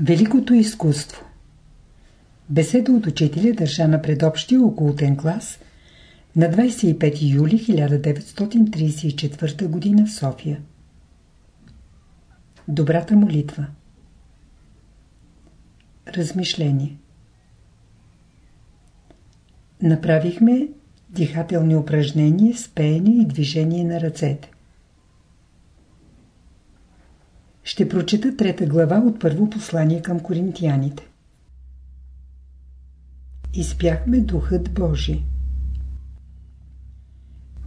Великото изкуство Беседа от учителя държа на предобщия окултен клас на 25 юли 1934 г. в София. Добрата молитва Размишление Направихме дихателни упражнения с пеене и движение на ръцете. Ще прочета трета глава от първо послание към коринтияните. Изпяхме Духът Божий.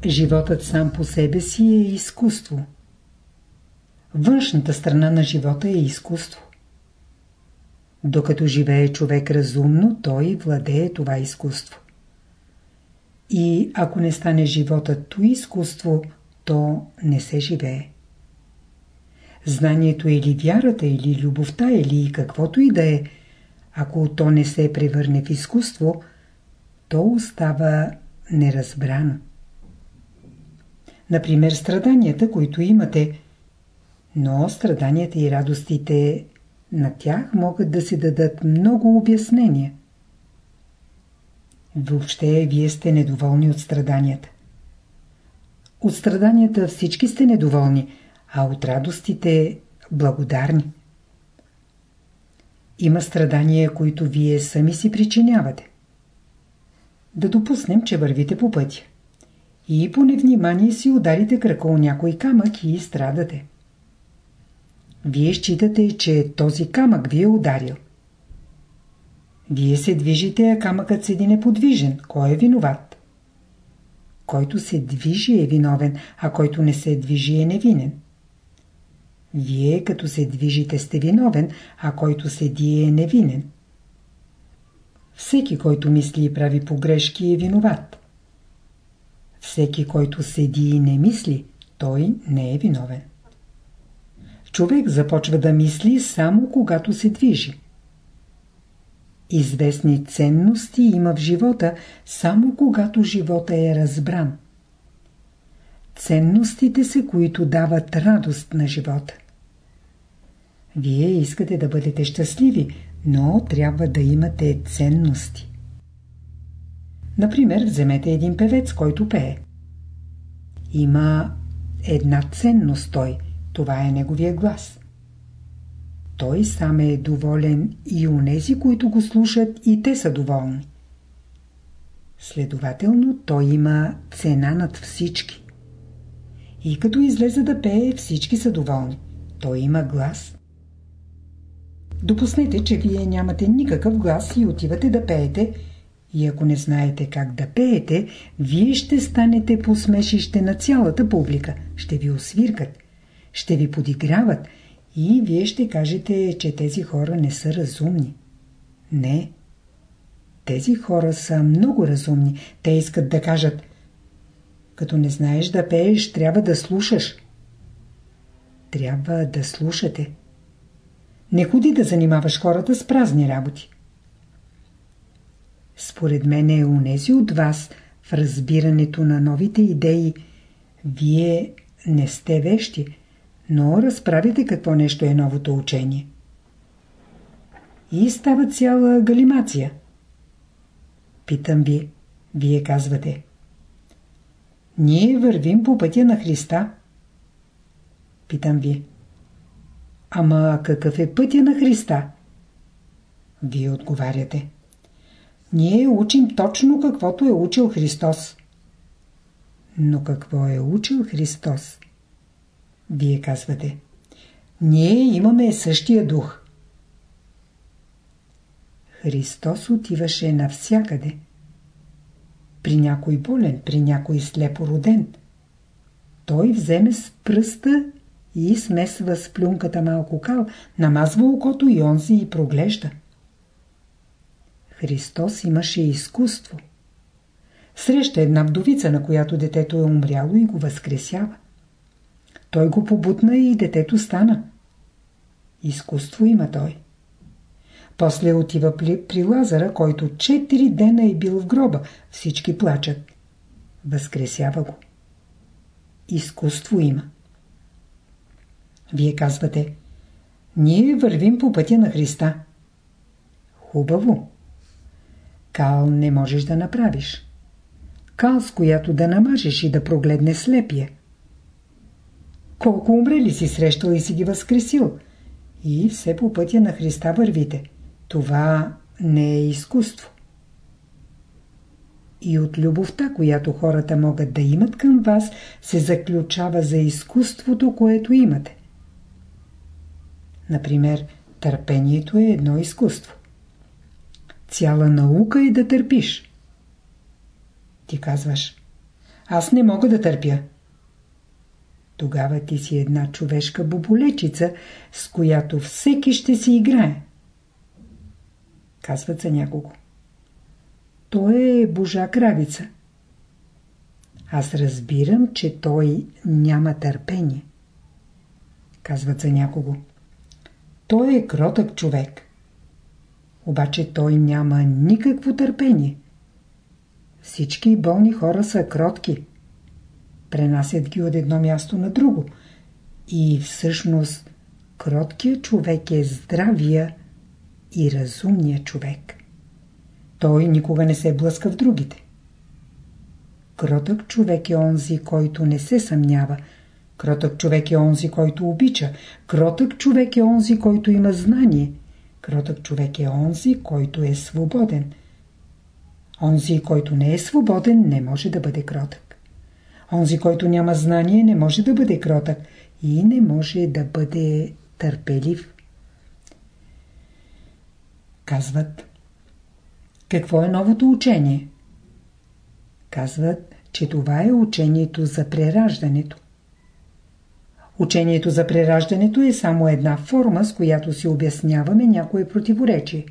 Животът сам по себе си е изкуство. Външната страна на живота е изкуство. Докато живее човек разумно, той владее това изкуство. И ако не стане животът то изкуство, то не се живее. Знанието или вярата, или любовта, или каквото и да е, ако то не се превърне в изкуство, то остава неразбрано. Например, страданията, които имате, но страданията и радостите на тях могат да се дадат много обяснения. Въобще, вие сте недоволни от страданията. От страданията всички сте недоволни – а от радостите благодарни. Има страдания, които вие сами си причинявате. Да допуснем, че вървите по пътя. И по невнимание си ударите крака у някой камък и страдате. Вие считате, че този камък ви е ударил. Вие се движите, а камъкът седи неподвижен. Кой е виноват? Който се движи е виновен, а който не се движи е невинен. Вие като се движите сте виновен, а който седи е невинен. Всеки, който мисли и прави погрешки е виноват. Всеки, който седи и не мисли, той не е виновен. Човек започва да мисли само когато се движи. Известни ценности има в живота само когато живота е разбран. Ценностите са, които дават радост на живота. Вие искате да бъдете щастливи, но трябва да имате ценности. Например, вземете един певец, който пее. Има една ценност той. Това е неговия глас. Той сам е доволен и унези, които го слушат, и те са доволни. Следователно, той има цена над всички. И като излезе да пее, всички са доволни. Той има глас. Допуснете, че вие нямате никакъв глас и отивате да пеете. И ако не знаете как да пеете, вие ще станете посмешище на цялата публика. Ще ви освиркат. Ще ви подиграват. И вие ще кажете, че тези хора не са разумни. Не. Тези хора са много разумни. Те искат да кажат като не знаеш да пееш, трябва да слушаш. Трябва да слушате. Не ходи да занимаваш хората с празни работи. Според мен е унези от вас в разбирането на новите идеи. Вие не сте вещи, но разправите какво нещо е новото учение. И става цяла галимация. Питам ви, вие казвате. Ние вървим по пътя на Христа. Питам ви. Ама какъв е пътя на Христа? Вие отговаряте. Ние учим точно каквото е учил Христос. Но какво е учил Христос? Вие казвате. Ние имаме същия дух. Христос отиваше навсякъде. При някой болен, при някой слепороден. Той вземе с пръста и смесва с плюнката малко кал, намазва окото и онзи и проглежда. Христос имаше изкуство. Среща една вдовица, на която детето е умряло и го възкресява. Той го побутна и детето стана. Изкуство има той. После отива при, при Лазара, който четири дена е бил в гроба. Всички плачат. Възкресява го. Изкуство има. Вие казвате, Ние вървим по пътя на Христа. Хубаво. Кал не можеш да направиш. Кал, с която да намажеш и да прогледне слепия. Колко умрели си срещал и си ги възкресил. И все по пътя на Христа вървите. Това не е изкуство. И от любовта, която хората могат да имат към вас, се заключава за изкуството, което имате. Например, търпението е едно изкуство. Цяла наука е да търпиш. Ти казваш, аз не мога да търпя. Тогава ти си една човешка боболечица, с която всеки ще си играе. Казват за някого. Той е божа кравица. Аз разбирам, че той няма търпение. Казват за някого. Той е кротък човек. Обаче той няма никакво търпение. Всички болни хора са кротки. Пренасят ги от едно място на друго. И всъщност кроткият човек е здравия и разумния човек. Той никога не се блъска в другите. Кротък човек е онзи, който не се съмнява. Кротък човек е онзи, който обича. Кротък човек е онзи, който има знание. Кротък човек е онзи, който е свободен. Онзи, който не е свободен, не може да бъде кротък. Онзи, който няма знание, не може да бъде кротък и не може да бъде търпелив. Казват, какво е новото учение? Казват, че това е учението за прераждането. Учението за прераждането е само една форма, с която си обясняваме някое противоречие.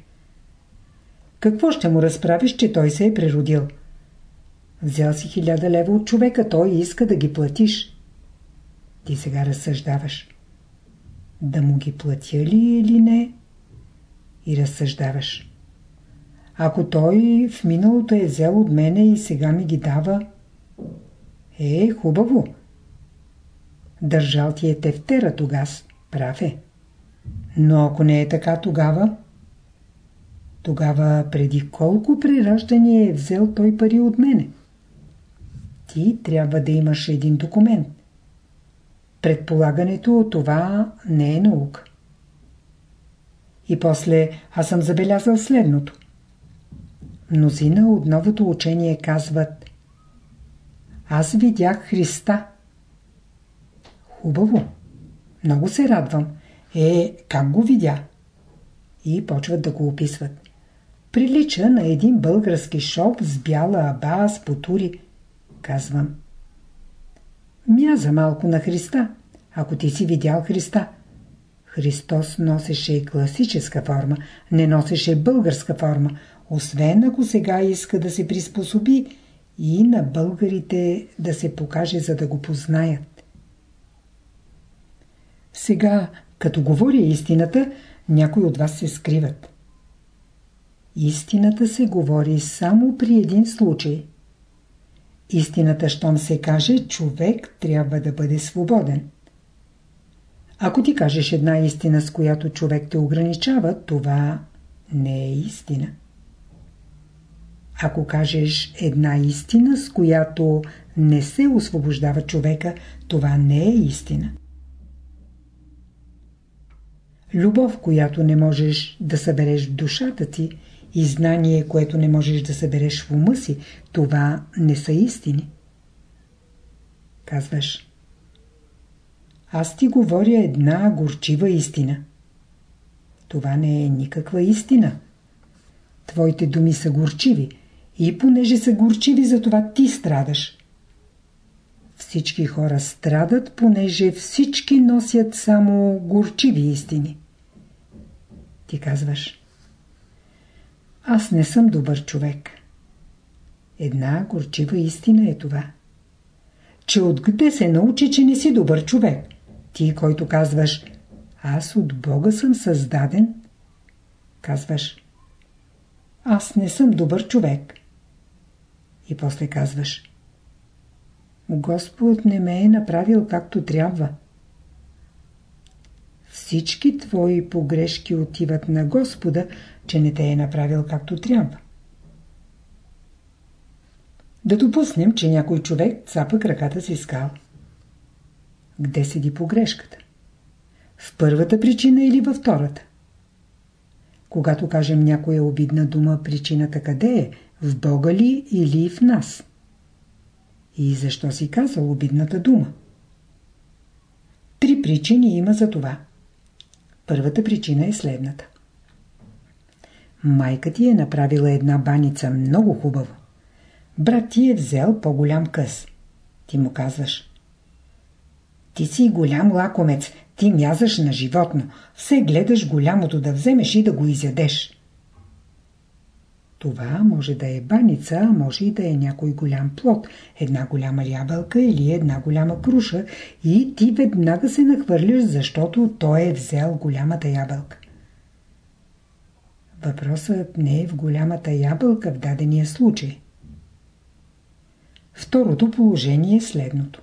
Какво ще му разправиш, че той се е преродил? Взял си хиляда лева от човека, той иска да ги платиш. Ти сега разсъждаваш. Да му ги платя ли или не? И разсъждаваш. Ако той в миналото е взел от мене и сега ми ги дава, е, хубаво. Държал ти е тефтера тогас, прав е. Но ако не е така тогава, тогава преди колко прираждания е взел той пари от мене? Ти трябва да имаш един документ. Предполагането това не е наука. И после аз съм забелязал следното. Мнозина от новото учение казват Аз видях Христа. Хубаво. Много се радвам. Е, как го видя? И почват да го описват. Прилича на един български шоп с бяла аба с потури. Казвам. Мяза малко на Христа, ако ти си видял Христа. Христос носеше класическа форма, не носеше българска форма, освен ако сега иска да се приспособи и на българите да се покаже, за да го познаят. Сега, като говоря истината, някои от вас се скриват. Истината се говори само при един случай. Истината, щом се каже, човек трябва да бъде свободен. Ако ти кажеш една истина, с която човек те ограничава, това не е истина. Ако кажеш една истина, с която не се освобождава човека, това не е истина. Любов, която не можеш да събереш в душата ти и знание, което не можеш да събереш в ума си, това не са истини. Казваш Аз ти говоря една горчива истина. Това не е никаква истина. Твоите думи са горчиви – и понеже са горчиви, затова ти страдаш. Всички хора страдат, понеже всички носят само горчиви истини. Ти казваш Аз не съм добър човек. Една горчива истина е това. Че откъде се научи, че не си добър човек? Ти, който казваш Аз от Бога съм създаден, казваш Аз не съм добър човек. И после казваш Господ не ме е направил както трябва. Всички твои погрешки отиват на Господа, че не те е направил както трябва. Да допуснем, че някой човек цапа краката си скал. Где седи погрешката? В първата причина или във втората? Когато кажем някоя обидна дума, причината къде е? В Бога ли или в нас? И защо си казал обидната дума? Три причини има за това. Първата причина е следната. Майка ти е направила една баница много хубаво. Брат ти е взел по-голям къс. Ти му казваш. Ти си голям лакомец, ти мязаш на животно. Все гледаш голямото да вземеш и да го изядеш. Това може да е баница, а може и да е някой голям плод, една голяма ябълка или една голяма круша и ти веднага се нахвърляш, защото той е взел голямата ябълка. Въпросът не е в голямата ябълка в дадения случай. Второто положение е следното.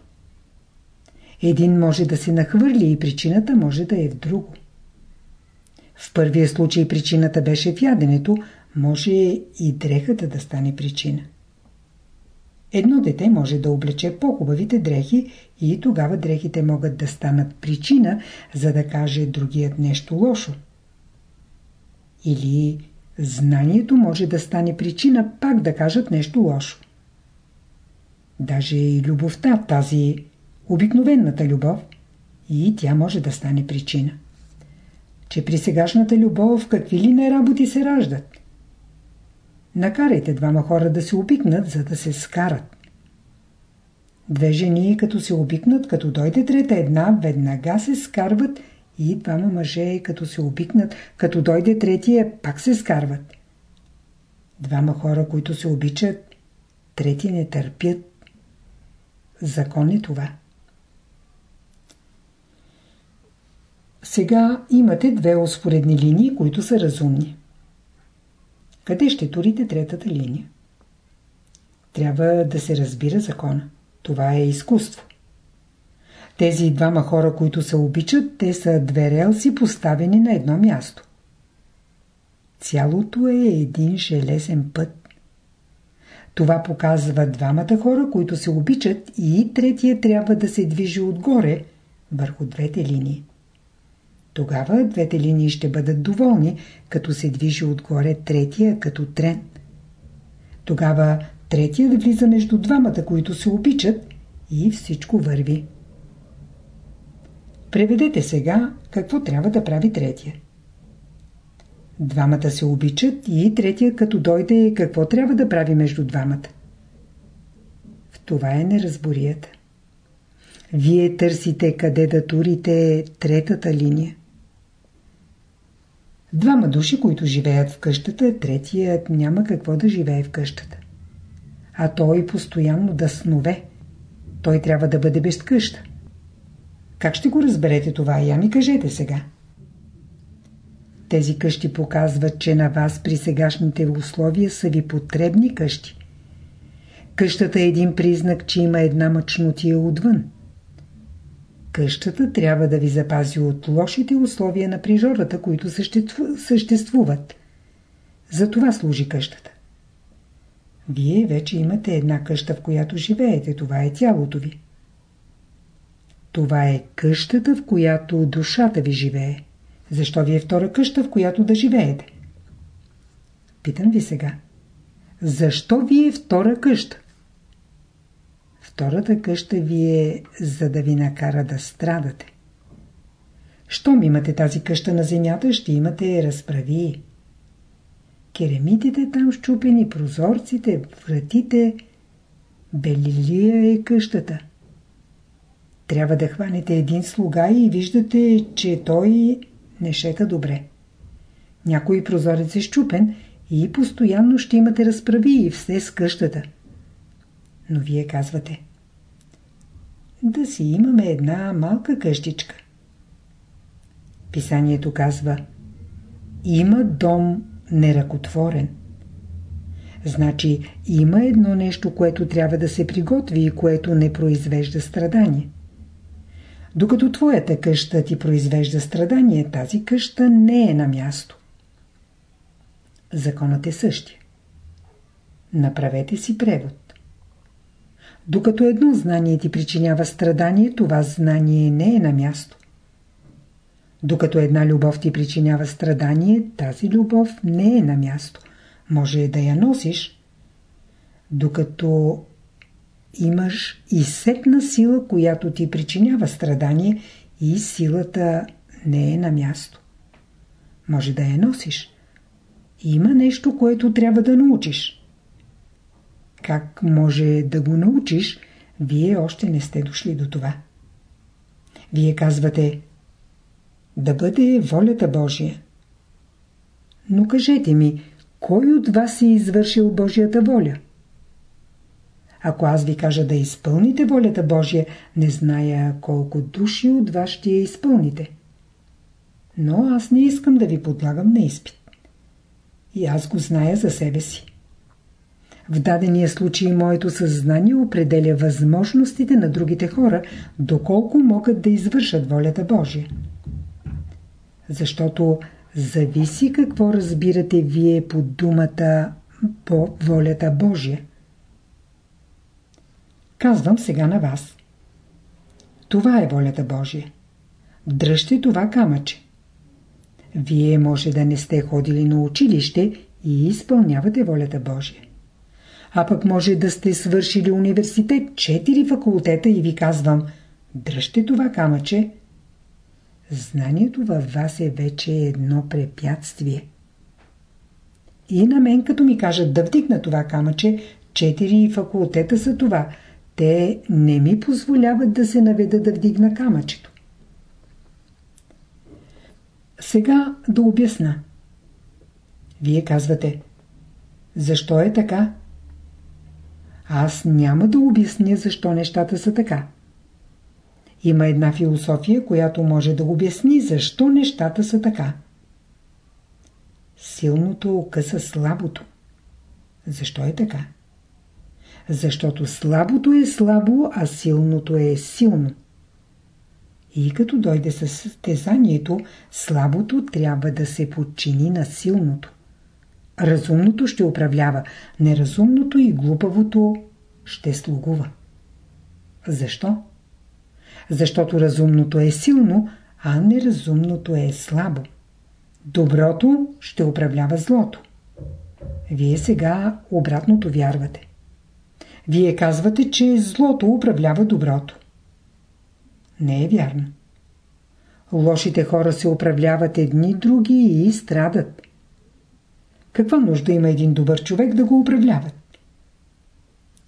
Един може да се нахвърли и причината може да е в друго. В първия случай причината беше в яденето, може и дрехата да стане причина. Едно дете може да облече по-хубавите дрехи и тогава дрехите могат да станат причина, за да каже другият нещо лошо. Или знанието може да стане причина пак да кажат нещо лошо. Даже и любовта, тази обикновената любов, и тя може да стане причина. Че при сегашната любов какви ли не работи се раждат? Накарайте двама хора да се обикнат, за да се скарат. Две жени, като се обикнат, като дойде трета една, веднага се скарват и двама мъже, като се обикнат, като дойде третия, пак се скарват. Двама хора, които се обичат, трети не търпят. Закон е това. Сега имате две успоредни линии, които са разумни. Къде ще турите третата линия? Трябва да се разбира закона. Това е изкуство. Тези двама хора, които се обичат, те са две релси поставени на едно място. Цялото е един железен път. Това показва двамата хора, които се обичат и третия трябва да се движи отгоре, върху двете линии. Тогава двете линии ще бъдат доволни, като се движи отгоре третия като трен. Тогава третия да влиза между двамата, които се обичат и всичко върви. Преведете сега какво трябва да прави третия. Двамата се обичат и третия като дойде какво трябва да прави между двамата. В това е неразборията. Вие търсите къде да турите третата линия. Двама души, които живеят в къщата, третият няма какво да живее в къщата. А той постоянно да снове. Той трябва да бъде без къща. Как ще го разберете това? Я ми кажете сега. Тези къщи показват, че на вас при сегашните условия са ви потребни къщи. Къщата е един признак, че има една мъчнотия отвън. Къщата трябва да ви запази от лошите условия на природата, които съществуват. За това служи къщата. Вие вече имате една къща, в която живеете. Това е тялото ви. Това е къщата, в която душата ви живее. Защо ви е втора къща, в която да живеете? Питам ви сега. Защо ви е втора къща? Втората къща ви е за да ви накара да страдате. Щом имате тази къща на земята, ще имате разправи. Керемитите там щупени, прозорците, вратите. Белилия е къщата. Трябва да хванете един слуга и виждате, че той не шета добре. Някой прозорец е щупен и постоянно ще имате разправи и все с къщата. Но вие казвате да си имаме една малка къщичка. Писанието казва Има дом неръкотворен. Значи има едно нещо, което трябва да се приготви и което не произвежда страдание. Докато твоята къща ти произвежда страдание, тази къща не е на място. Законът е същия. Направете си превод. Докато едно знание ти причинява страдание, това знание не е на място. Докато една любов ти причинява страдание, тази любов не е на място. Може да я носиш. Докато имаш и сетна сила, която ти причинява страдание и силата не е на място. Може да я носиш. Има нещо, което трябва да научиш. Как може да го научиш, вие още не сте дошли до това. Вие казвате да бъде волята Божия. Но кажете ми, кой от вас е извършил Божията воля? Ако аз ви кажа да изпълните волята Божия, не зная колко души от вас ще я изпълните. Но аз не искам да ви подлагам на изпит. И аз го зная за себе си. В дадения случай моето съзнание определя възможностите на другите хора, доколко могат да извършат волята Божия. Защото зависи какво разбирате вие под думата по волята Божия. Казвам сега на вас. Това е волята Божия. Дръжте това камъче. Вие може да не сте ходили на училище и изпълнявате волята Божия. А пък може да сте свършили университет, четири факултета и ви казвам, дръжте това камъче. Знанието във вас е вече едно препятствие. И на мен като ми кажат да вдигна това камъче, четири факултета са това – те не ми позволяват да се наведа да вдигна камъчето. Сега да обясна. Вие казвате, защо е така? Аз няма да обясня защо нещата са така. Има една философия, която може да обясни защо нещата са така. Силното окъса слабото. Защо е така? Защото слабото е слабо, а силното е силно. И като дойде състезанието, слабото трябва да се подчини на силното. Разумното ще управлява, неразумното и глупавото ще слугува. Защо? Защото разумното е силно, а неразумното е слабо. Доброто ще управлява злото. Вие сега обратното вярвате. Вие казвате, че злото управлява доброто. Не е вярно. Лошите хора се управляват едни други и страдат. Каква нужда има един добър човек да го управляват?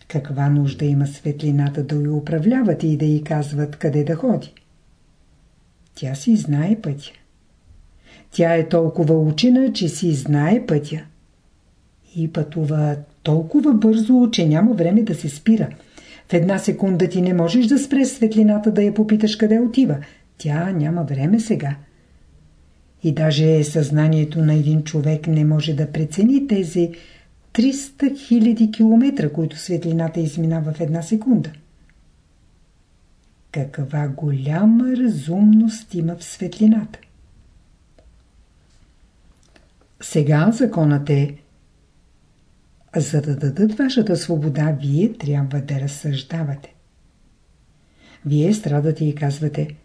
Каква нужда има светлината да я управляват и да й казват къде да ходи? Тя си знае пътя. Тя е толкова учена, че си знае пътя. И пътува толкова бързо, че няма време да се спира. В една секунда ти не можеш да спреш светлината да я попиташ къде отива. Тя няма време сега. И даже съзнанието на един човек не може да прецени тези 300 000 километра, които светлината изминава в една секунда. Каква голяма разумност има в светлината. Сега законът е за да дадат вашата свобода, вие трябва да разсъждавате. Вие страдате и казвате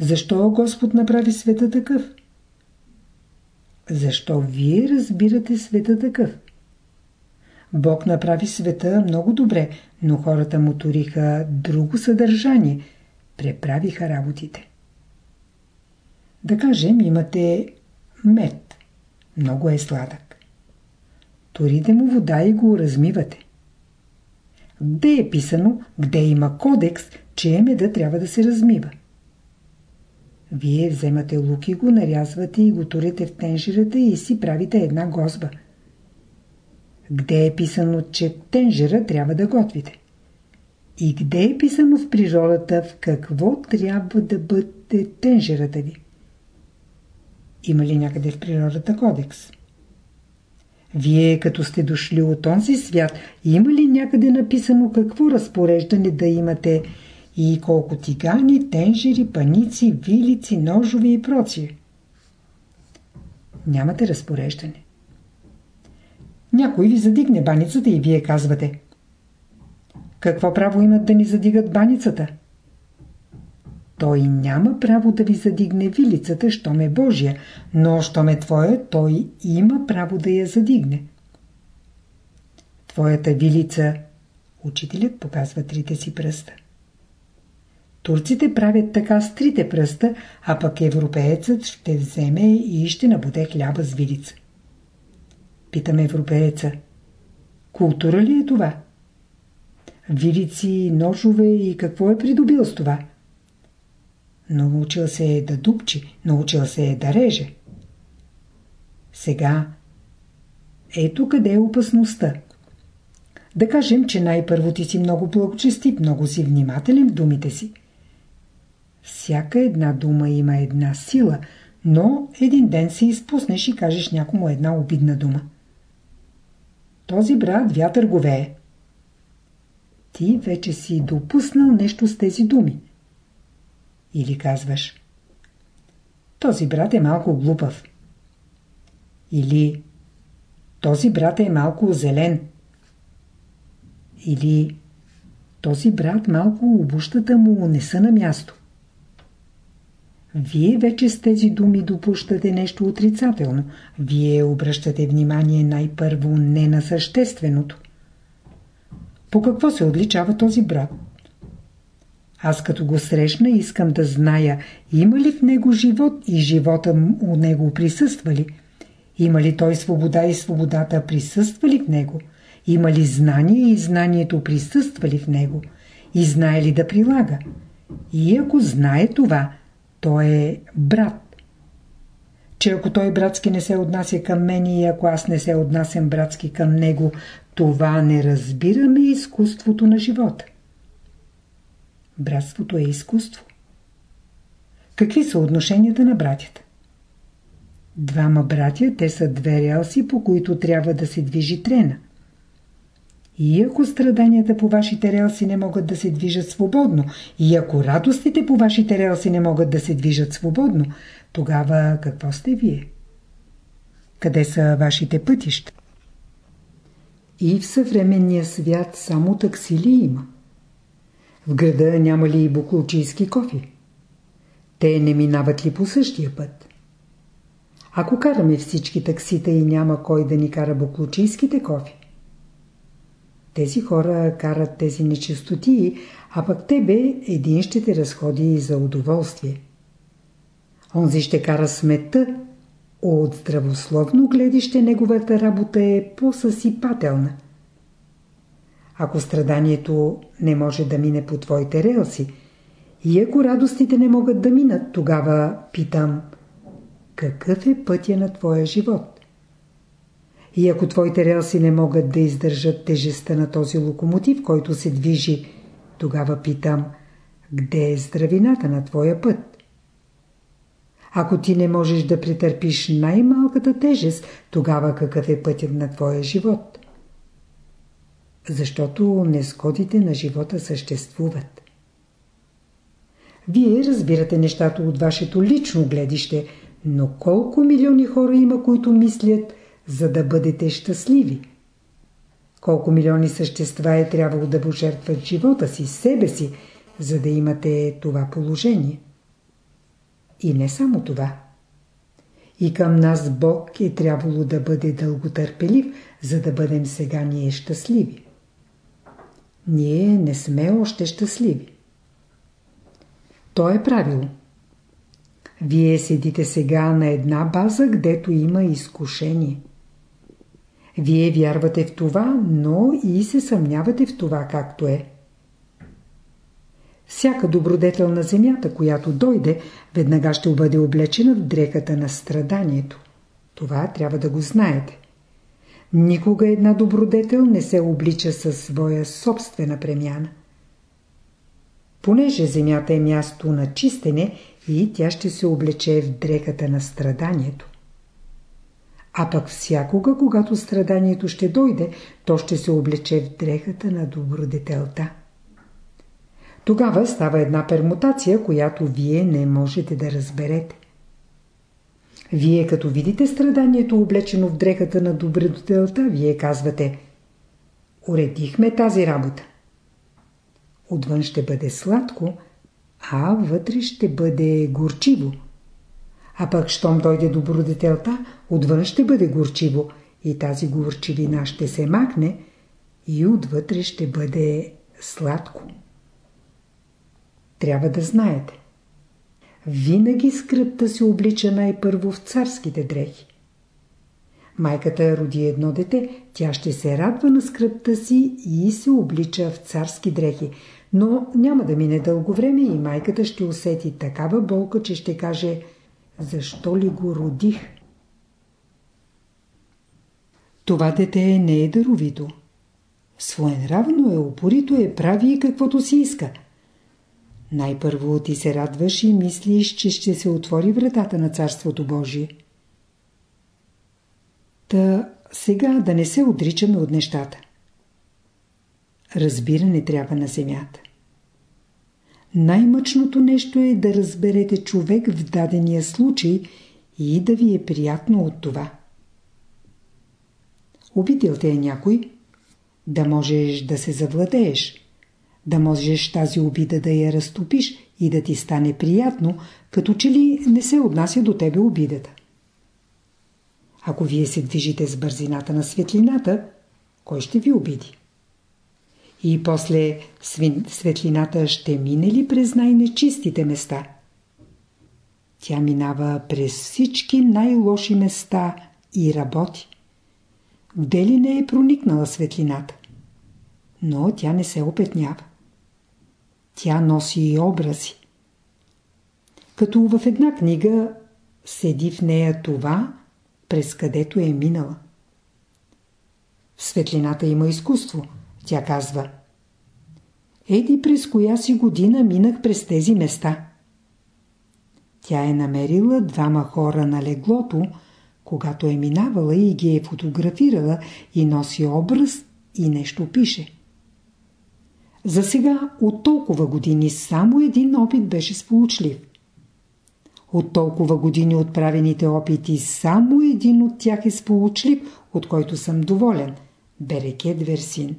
Защо Господ направи света такъв? Защо вие разбирате света такъв? Бог направи света много добре, но хората му туриха друго съдържание, преправиха работите. Да кажем, имате мед. Много е сладък. Турите му вода и го размивате. Где е писано, где има кодекс, че меда трябва да се размива? Вие вземате лук и го нарязвате и го турите в тенжерата и си правите една гозба. Где е писано, че тенжера трябва да готвите? И къде е писано в природата в какво трябва да бъде тенжерата ви? Има ли някъде в природата кодекс? Вие, като сте дошли от онзи свят, има ли някъде написано какво разпореждане да имате и колко тигани, тенжери, паници, вилици, ножове и прочие. Нямате разпореждане. Някой ви задигне баницата и вие казвате Какво право имат да ни задигат баницата? Той няма право да ви задигне вилицата, щом е Божия, но щом е твоя, той има право да я задигне. Твоята вилица, учителят показва трите си пръста. Турците правят така с трите пръста, а пък европеецът ще вземе и ще набуде хляба с вилица. Питам европееца. Култура ли е това? Вилици, ножове и какво е придобил с това? Научил се е да дупчи, научил се е да реже. Сега, ето къде е опасността. Да кажем, че най-първо ти си много благочестив, много си внимателен в думите си. Всяка една дума има една сила, но един ден се изпуснеш и кажеш някому една обидна дума. Този брат вятър го вее. Ти вече си допуснал нещо с тези думи. Или казваш Този брат е малко глупав. Или Този брат е малко зелен. Или Този брат малко обущата му не са на място. Вие вече с тези думи допущате нещо отрицателно. Вие обръщате внимание най-първо не на същественото. По какво се отличава този брат? Аз като го срещна искам да зная има ли в него живот и живота у него присъства ли? Има ли той свобода и свободата присъства ли в него? Има ли знание и знанието присъства ли в него? И знае ли да прилага? И ако знае това, той е брат. Че ако той братски не се отнася към мен и ако аз не се отнасям братски към него, това не разбираме изкуството на живота. Братството е изкуство. Какви са отношенията на братята? Двама братя, те са две релси, по които трябва да се движи трена. И ако страданията по вашите релси не могат да се движат свободно, и ако радостите по вашите релси не могат да се движат свободно, тогава какво сте вие? Къде са вашите пътища? И в съвременния свят само таксили има. В града няма ли и буклучийски кофи? Те не минават ли по същия път? Ако караме всички таксита и няма кой да ни кара буклучийските кофи, тези хора карат тези нечистотии, а пък тебе един ще те разходи за удоволствие. Онзи ще кара смета. От здравословно гледище неговата работа е по-съсипателна. Ако страданието не може да мине по твоите релси, и ако радостите не могат да минат, тогава питам, какъв е пътя на твоя живот? И ако твоите релси не могат да издържат тежестта на този локомотив, който се движи, тогава питам, къде е здравината на твоя път? Ако ти не можеш да претърпиш най-малката тежест, тогава какъв е пътят на твоя живот? Защото нескодите на живота съществуват. Вие разбирате нещата от вашето лично гледище, но колко милиони хора има, които мислят, за да бъдете щастливи. Колко милиони същества е трябвало да пожертват живота си, себе си, за да имате това положение. И не само това. И към нас Бог е трябвало да бъде дълготърпелив, за да бъдем сега ние щастливи. Ние не сме още щастливи. То е правило. Вие седите сега на една база, гдето има изкушение. Вие вярвате в това, но и се съмнявате в това както е. Всяка добродетел на земята, която дойде, веднага ще бъде облечена в дреката на страданието. Това трябва да го знаете. Никога една добродетел не се облича със своя собствена премяна. Понеже земята е място на чистене и тя ще се облече в дреката на страданието. А пък всякога, когато страданието ще дойде, то ще се облече в дрехата на добродетелта. Тогава става една пермутация, която вие не можете да разберете. Вие като видите страданието облечено в дрехата на добродетелта, вие казвате Уредихме тази работа. Отвън ще бъде сладко, а вътре ще бъде горчиво. А пък, щом дойде добродетелта, отвън ще бъде горчиво и тази горчивина ще се макне и отвътре ще бъде сладко. Трябва да знаете. Винаги скръпта се облича най-първо в царските дрехи. Майката роди едно дете, тя ще се радва на скръпта си и се облича в царски дрехи, но няма да мине дълго време и майката ще усети такава болка, че ще каже «Защо ли го родих?» Това дете не е даровито. Своенравно е, упорито е, прави каквото си иска. Най-първо ти се радваш и мислиш, че ще се отвори вратата на Царството Божие. Та сега да не се отричаме от нещата. Разбиране трябва на земята. Най-мъчното нещо е да разберете човек в дадения случай и да ви е приятно от това. Обидел те е някой, да можеш да се завладееш, да можеш тази обида да я разтопиш и да ти стане приятно, като че ли не се отнася до тебе обидата. Ако вие се движите с бързината на светлината, кой ще ви обиди? И после светлината ще мине ли през най-нечистите места? Тя минава през всички най-лоши места и работи. Где ли не е проникнала светлината? Но тя не се опетнява. Тя носи и образи. Като в една книга седи в нея това, през където е минала. В светлината има изкуство. Тя казва Еди през коя си година минах през тези места. Тя е намерила двама хора на леглото, когато е минавала и ги е фотографирала и носи образ и нещо пише. За сега от толкова години само един опит беше сполучлив. От толкова години отправените опити само един от тях е сполучлив, от който съм доволен. Берекет Версин.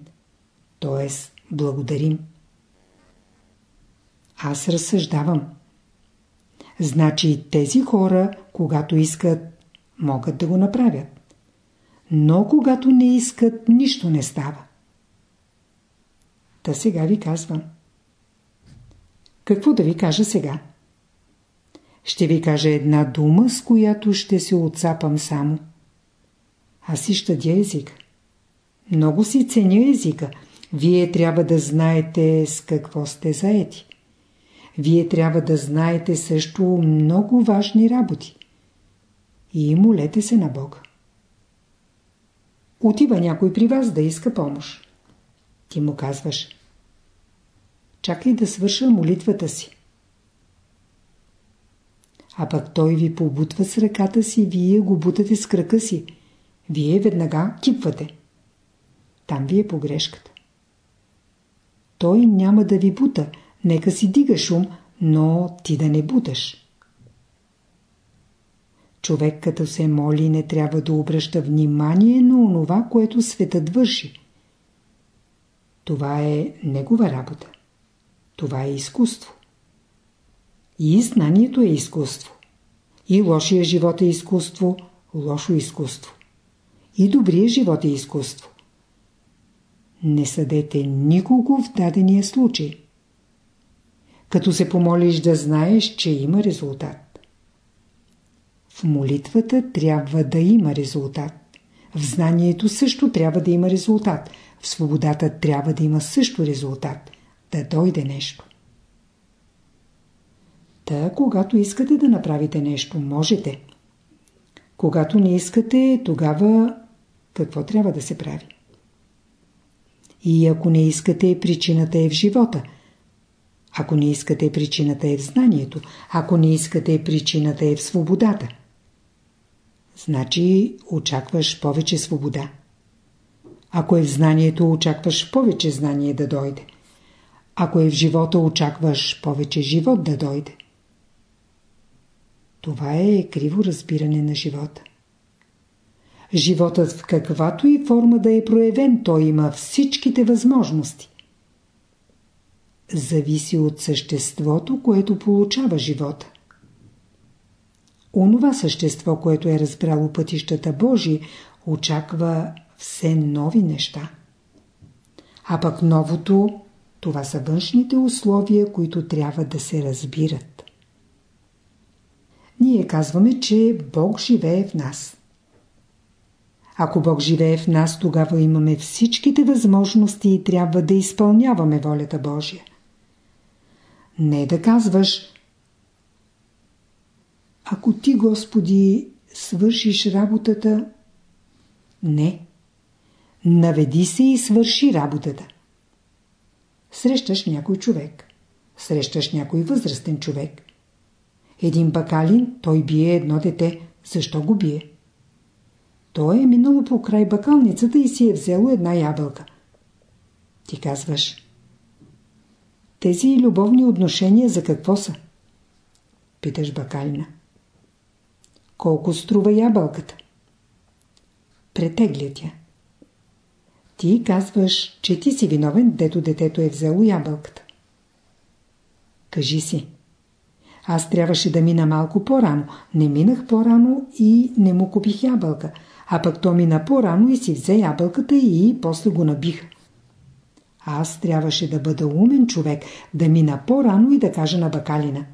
Тоест, благодарим. Аз разсъждавам. Значи тези хора, когато искат, могат да го направят. Но когато не искат, нищо не става. Та сега ви казвам. Какво да ви кажа сега? Ще ви кажа една дума, с която ще се отцапам само. Аз си щадя език. Много си ценя езика. Вие трябва да знаете с какво сте заети. Вие трябва да знаете също много важни работи. И молете се на Бога. Отива някой при вас да иска помощ. Ти му казваш. Чакай да свърша молитвата си. А пък той ви побутва с ръката си, вие го бутате с крака си. Вие веднага кипвате. Там ви е погрешката. Той няма да ви бута, нека си дига шум, но ти да не буташ. Човек като се моли не трябва да обръща внимание на онова, което светът върши. Това е негова работа. Това е изкуство. И знанието е изкуство. И лошия живот е изкуство, лошо изкуство. И добрия живот е изкуство. Не съдете никого в дадения случай. Като се помолиш да знаеш, че има резултат. В молитвата трябва да има резултат. В знанието също трябва да има резултат. В свободата трябва да има също резултат. Да дойде нещо. Та, когато искате да направите нещо, можете. Когато не искате, тогава какво трябва да се прави? И ако не искате, причината е в живота. Ако не искате, причината е в знанието. Ако не искате, причината е в свободата. Значи очакваш повече свобода. Ако е в знанието, очакваш повече знание да дойде. Ако е в живота, очакваш повече живот да дойде. Това е криво разбиране на живота. Животът в каквато и форма да е проявен, той има всичките възможности. Зависи от съществото, което получава живота. Онова същество, което е разбрало пътищата Божи, очаква все нови неща. А пък новото, това са външните условия, които трябва да се разбират. Ние казваме, че Бог живее в нас. Ако Бог живее в нас, тогава имаме всичките възможности и трябва да изпълняваме волята Божия. Не да казваш Ако ти, Господи, свършиш работата, не. Наведи се и свърши работата. Срещаш някой човек. Срещаш някой възрастен човек. Един бакалин, той бие едно дете. Защо го бие? Той е минало по край бакалницата и си е взело една ябълка. Ти казваш. Тези любовни отношения за какво са? Питаш бакалина. Колко струва ябълката? Претегля тя. Ти казваш, че ти си виновен, дето детето е взело ябълката. Кажи си. Аз трябваше да мина малко по-рано. Не минах по-рано и не му купих ябълка. А пък то мина по-рано и си взе ябълката и после го набих. Аз трябваше да бъда умен човек, да мина по-рано и да кажа на бакалина.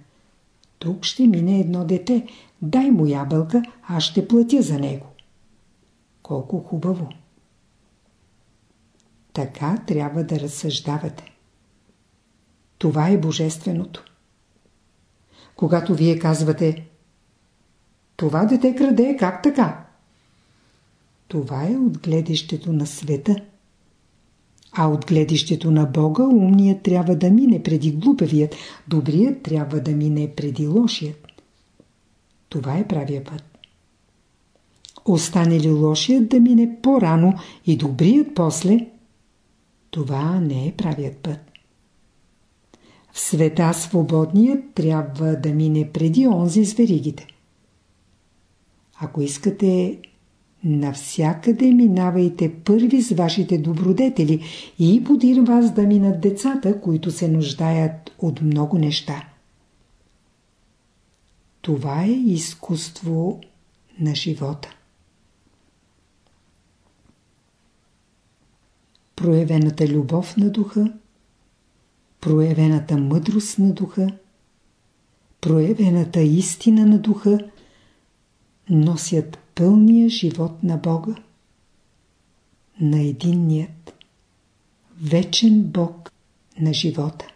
Тук ще мине едно дете. Дай му ябълка, аз ще платя за него. Колко хубаво! Така трябва да разсъждавате. Това е божественото. Когато вие казвате това дете краде, как така? Това е от гледището на света. А от гледището на Бога умният трябва да мине преди глупавият, добрият трябва да мине преди лошият. Това е правия път. Остане ли лошият да мине по-рано и добрият после, това не е правият път. В света свободният трябва да мине преди онзи с веригите. Ако искате, навсякъде минавайте първи с вашите добродетели и подир вас да минат децата, които се нуждаят от много неща. Това е изкуство на живота. Проявената любов на духа проявената мъдрост на духа, проявената истина на духа носят пълния живот на Бога, на единният, вечен Бог на живота.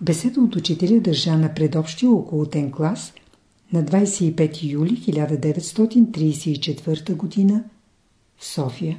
Беседа от учителя държа на предобщия околотен клас на 25 юли 1934 г. в София.